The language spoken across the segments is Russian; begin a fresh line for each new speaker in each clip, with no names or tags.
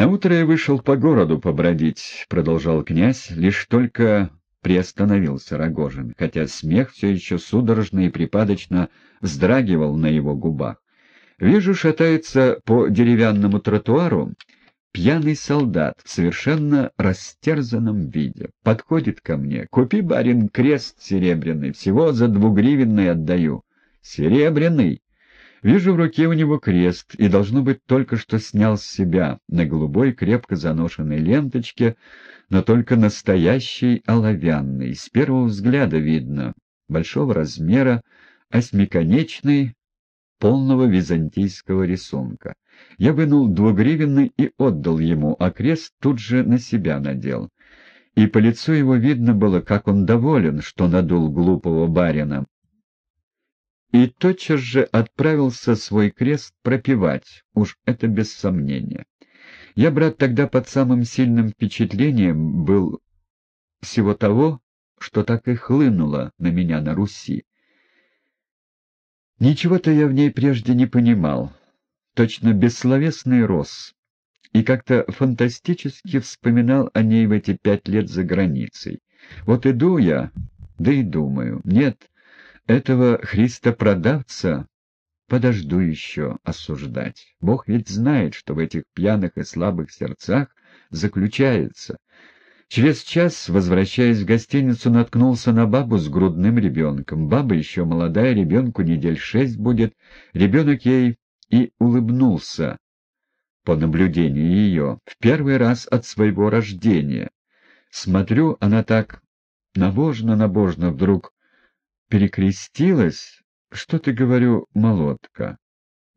Наутро я вышел по городу побродить, — продолжал князь, лишь только приостановился Рогожин, хотя смех все еще судорожно и припадочно вздрагивал на его губах. Вижу, шатается по деревянному тротуару пьяный солдат в совершенно растерзанном виде. Подходит ко мне. «Купи, барин, крест серебряный, всего за двугривенный отдаю». «Серебряный!» Вижу в руке у него крест, и, должно быть, только что снял с себя на голубой крепко заношенной ленточке, но только настоящий оловянный, с первого взгляда видно, большого размера, осьмиконечный, полного византийского рисунка. Я вынул двугривенный и отдал ему, а крест тут же на себя надел. И по лицу его видно было, как он доволен, что надул глупого барина, и тотчас же отправился свой крест пропивать, уж это без сомнения. Я, брат, тогда под самым сильным впечатлением был всего того, что так и хлынуло на меня на Руси. Ничего-то я в ней прежде не понимал, точно бессловесный рос, и как-то фантастически вспоминал о ней в эти пять лет за границей. Вот иду я, да и думаю, нет, этого Христа-продавца подожду еще осуждать. Бог ведь знает, что в этих пьяных и слабых сердцах заключается. Через час, возвращаясь в гостиницу, наткнулся на бабу с грудным ребенком. Баба еще молодая, ребенку недель шесть будет. Ребенок ей и улыбнулся по наблюдению ее, в первый раз от своего рождения. Смотрю, она так набожно-набожно вдруг перекрестилась, что ты, говорю, молотка.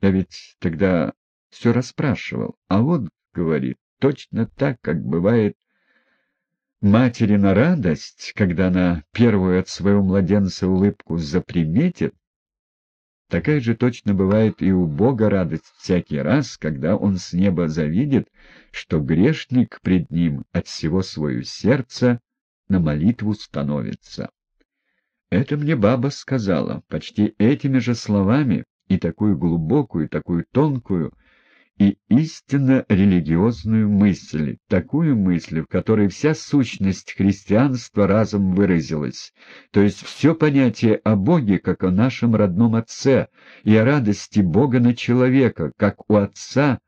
Я ведь тогда все расспрашивал, а вот, говорит, точно так, как бывает матери на радость, когда она первую от своего младенца улыбку заприметит, такая же точно бывает и у Бога радость всякий раз, когда он с неба завидит, что грешник пред ним от всего свое сердца на молитву становится. Это мне баба сказала, почти этими же словами, и такую глубокую, такую тонкую, и истинно религиозную мысль, такую мысль, в которой вся сущность христианства разом выразилась, то есть все понятие о Боге, как о нашем родном Отце, и о радости Бога на человека, как у Отца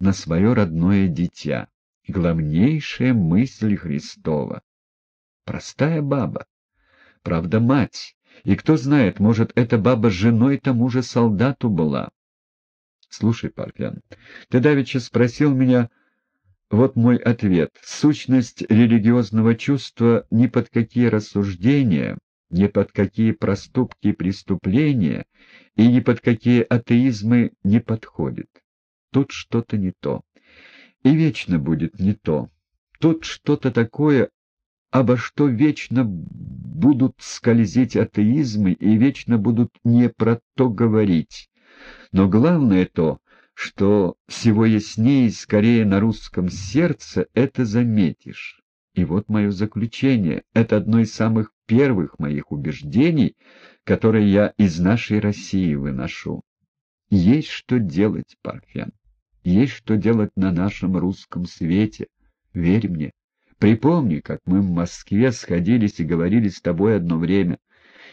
на свое родное дитя. Главнейшая мысль Христова. Простая баба правда, мать. И кто знает, может, эта баба женой тому же солдату была. Слушай, Парфян, ты давеча спросил меня, вот мой ответ. Сущность религиозного чувства ни под какие рассуждения, ни под какие проступки и преступления и ни под какие атеизмы не подходит. Тут что-то не то. И вечно будет не то. Тут что-то такое, обо что вечно будут скользить атеизмы и вечно будут не про то говорить. Но главное то, что всего яснее и скорее на русском сердце это заметишь. И вот мое заключение. Это одно из самых первых моих убеждений, которые я из нашей России выношу. Есть что делать, Парфян. Есть что делать на нашем русском свете. Верь мне. Припомни, как мы в Москве сходились и говорили с тобой одно время.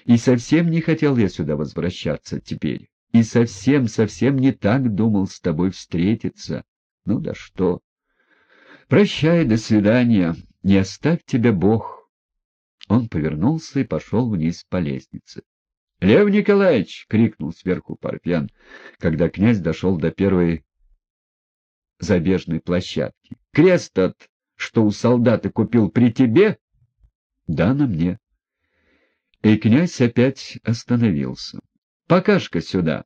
И совсем не хотел я сюда возвращаться теперь. И совсем-совсем не так думал с тобой встретиться. Ну да что. Прощай, до свидания. Не оставь тебя Бог. Он повернулся и пошел вниз по лестнице. — Лев Николаевич! — крикнул сверху Парфян, когда князь дошел до первой забежной площадки. — Крест от что у солдата купил при тебе? — Да, на мне. И князь опять остановился. — Покажка сюда.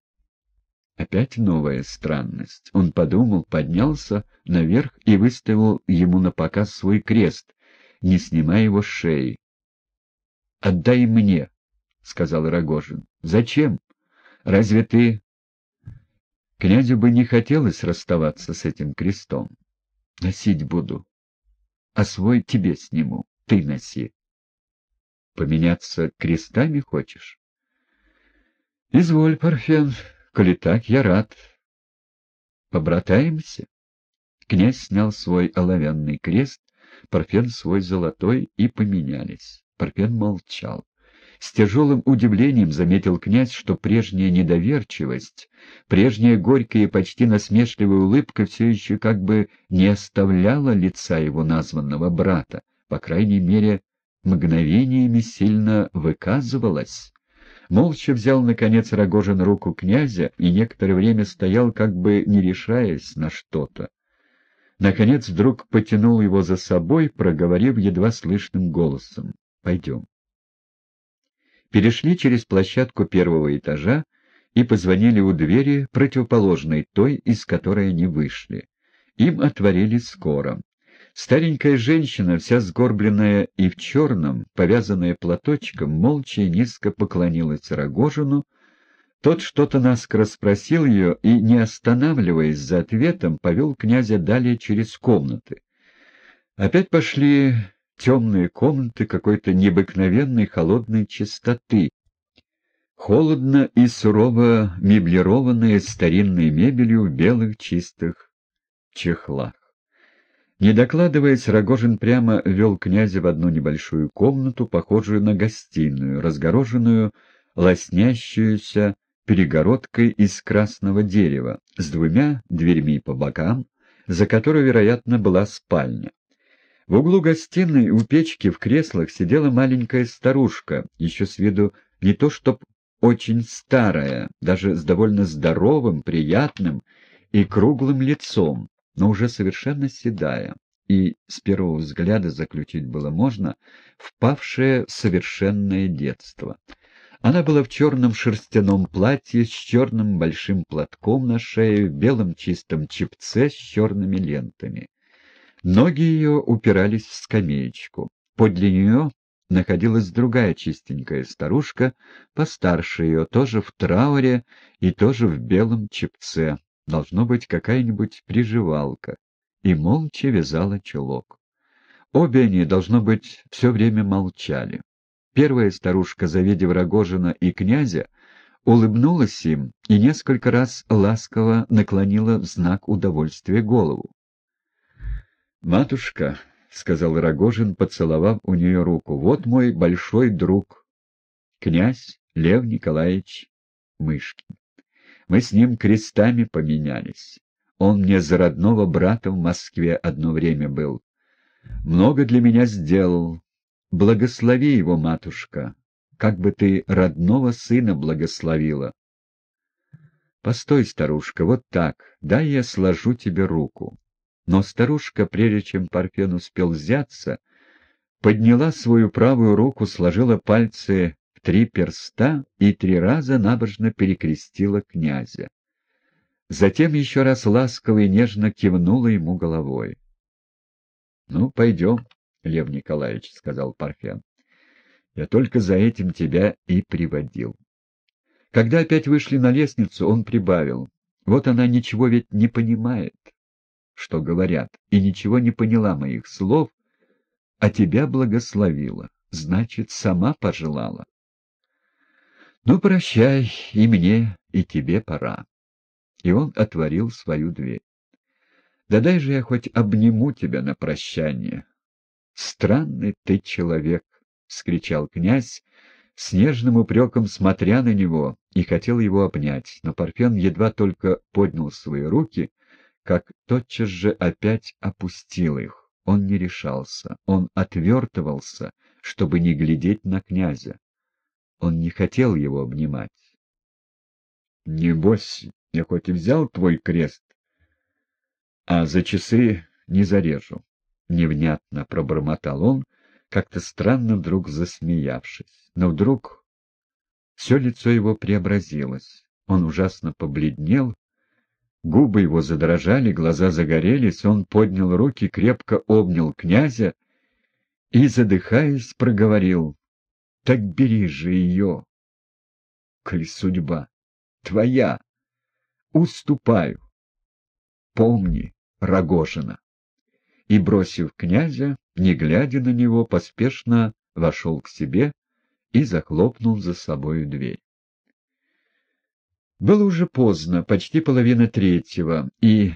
Опять новая странность. Он подумал, поднялся наверх и выставил ему на показ свой крест, не снимая его с шеи. — Отдай мне, — сказал Рогожин. — Зачем? Разве ты... Князю бы не хотелось расставаться с этим крестом. Носить буду а свой тебе сниму, ты носи. Поменяться крестами хочешь? Изволь, Парфен, коли так, я рад. Побратаемся? Князь снял свой оловянный крест, Парфен свой золотой, и поменялись. Парфен молчал. С тяжелым удивлением заметил князь, что прежняя недоверчивость, прежняя горькая и почти насмешливая улыбка все еще как бы не оставляла лица его названного брата, по крайней мере, мгновениями сильно выказывалась. Молча взял, наконец, Рогожин руку князя и некоторое время стоял, как бы не решаясь на что-то. Наконец вдруг потянул его за собой, проговорив едва слышным голосом. «Пойдем». Перешли через площадку первого этажа и позвонили у двери, противоположной той, из которой они вышли. Им отворили скоро. Старенькая женщина, вся сгорбленная и в черном, повязанная платочком, молча и низко поклонилась Рогожину. Тот что-то наскоро спросил ее и, не останавливаясь за ответом, повел князя далее через комнаты. Опять пошли темные комнаты какой-то необыкновенной холодной чистоты, холодно и сурово меблированные старинной мебелью в белых чистых чехлах. Не докладываясь, Рогожин прямо вел князя в одну небольшую комнату, похожую на гостиную, разгороженную лоснящуюся перегородкой из красного дерева, с двумя дверьми по бокам, за которой, вероятно, была спальня. В углу гостиной у печки в креслах сидела маленькая старушка, еще с виду не то чтоб очень старая, даже с довольно здоровым, приятным и круглым лицом, но уже совершенно седая, и с первого взгляда заключить было можно, впавшая в совершенное детство. Она была в черном шерстяном платье с черным большим платком на шее, в белом чистом чепце с черными лентами. Ноги ее упирались в скамеечку. Подле нее находилась другая чистенькая старушка, постарше ее, тоже в трауре и тоже в белом чепце, должно быть какая-нибудь приживалка, и молча вязала чулок. Обе они, должно быть, все время молчали. Первая старушка, завидев Рогожина и князя, улыбнулась им и несколько раз ласково наклонила в знак удовольствия голову. «Матушка», — сказал Рогожин, поцеловав у нее руку, — «вот мой большой друг, князь Лев Николаевич Мышкин». Мы с ним крестами поменялись. Он мне за родного брата в Москве одно время был. Много для меня сделал. Благослови его, матушка, как бы ты родного сына благословила. Постой, старушка, вот так, дай я сложу тебе руку. Но старушка, прежде чем Парфен успел взяться, подняла свою правую руку, сложила пальцы три перста и три раза набожно перекрестила князя. Затем еще раз ласково и нежно кивнула ему головой. — Ну, пойдем, Лев Николаевич, — сказал Парфен. — Я только за этим тебя и приводил. Когда опять вышли на лестницу, он прибавил. Вот она ничего ведь не понимает, что говорят, и ничего не поняла моих слов, а тебя благословила, значит, сама пожелала. «Ну, прощай, и мне, и тебе пора». И он отворил свою дверь. «Да дай же я хоть обниму тебя на прощание». «Странный ты человек!» — скричал князь, с нежным упреком смотря на него, и хотел его обнять, но Парфен едва только поднял свои руки, как тотчас же опять опустил их. Он не решался, он отвертывался, чтобы не глядеть на князя. Он не хотел его обнимать. — Небось, я хоть и взял твой крест, а за часы не зарежу. Невнятно пробормотал он, как-то странно вдруг засмеявшись. Но вдруг все лицо его преобразилось. Он ужасно побледнел, губы его задрожали, глаза загорелись, он поднял руки, крепко обнял князя и, задыхаясь, проговорил так бери же ее, коль судьба твоя. Уступаю. Помни, Рогожина. И, бросив князя, не глядя на него, поспешно вошел к себе и захлопнул за собою дверь. Было уже поздно, почти половина третьего, и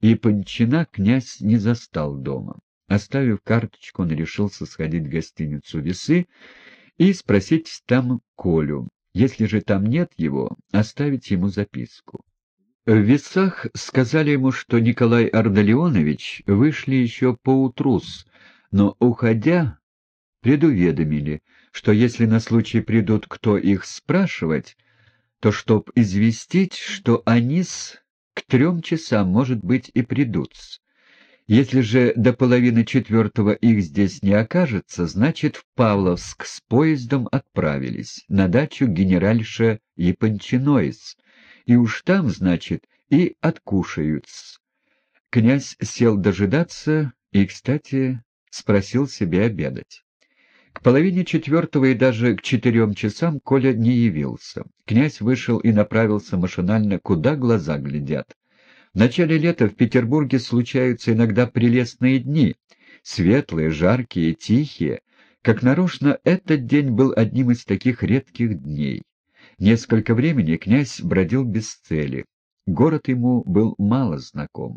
и Панчина князь не застал дома. Оставив карточку, он решился сходить в гостиницу «Весы» и спросить там Колю. Если же там нет его, оставить ему записку. В весах сказали ему, что Николай Ардалионович вышли еще поутрус, но, уходя, предуведомили, что если на случай придут кто их спрашивать, то чтоб известить, что они с к трем часам, может быть, и придут. Если же до половины четвертого их здесь не окажется, значит, в Павловск с поездом отправились, на дачу генеральша Япончиноис, и уж там, значит, и откушаются. Князь сел дожидаться и, кстати, спросил себе обедать. К половине четвертого и даже к четырем часам Коля не явился. Князь вышел и направился машинально, куда глаза глядят. В начале лета в Петербурге случаются иногда прелестные дни, светлые, жаркие, тихие. Как нарочно, этот день был одним из таких редких дней. Несколько времени князь бродил без цели. Город ему был мало знаком.